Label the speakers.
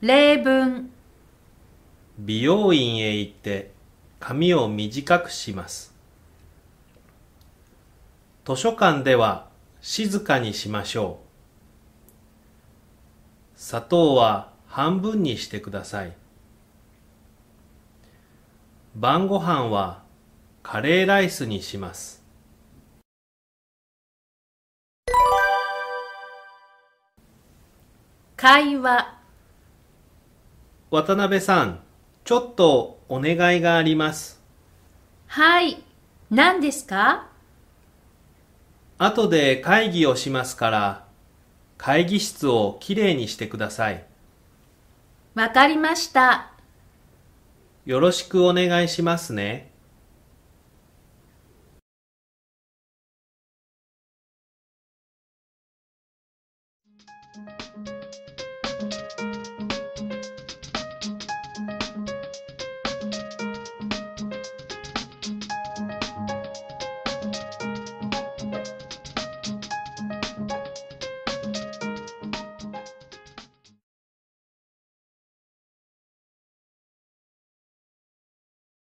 Speaker 1: 例文
Speaker 2: 美容院へ行って髪を短くします。図書館では静かにしましょう。砂糖は半分にしてください。晩ご飯はカレーライスにします。
Speaker 1: 会話
Speaker 2: 渡辺さん、ちょっとお願いがあります。
Speaker 1: はい。何ですか？
Speaker 2: 後で会議をしますから、会議室をきれいにしてください。
Speaker 1: わかりました。
Speaker 2: よろしくお願いしますね。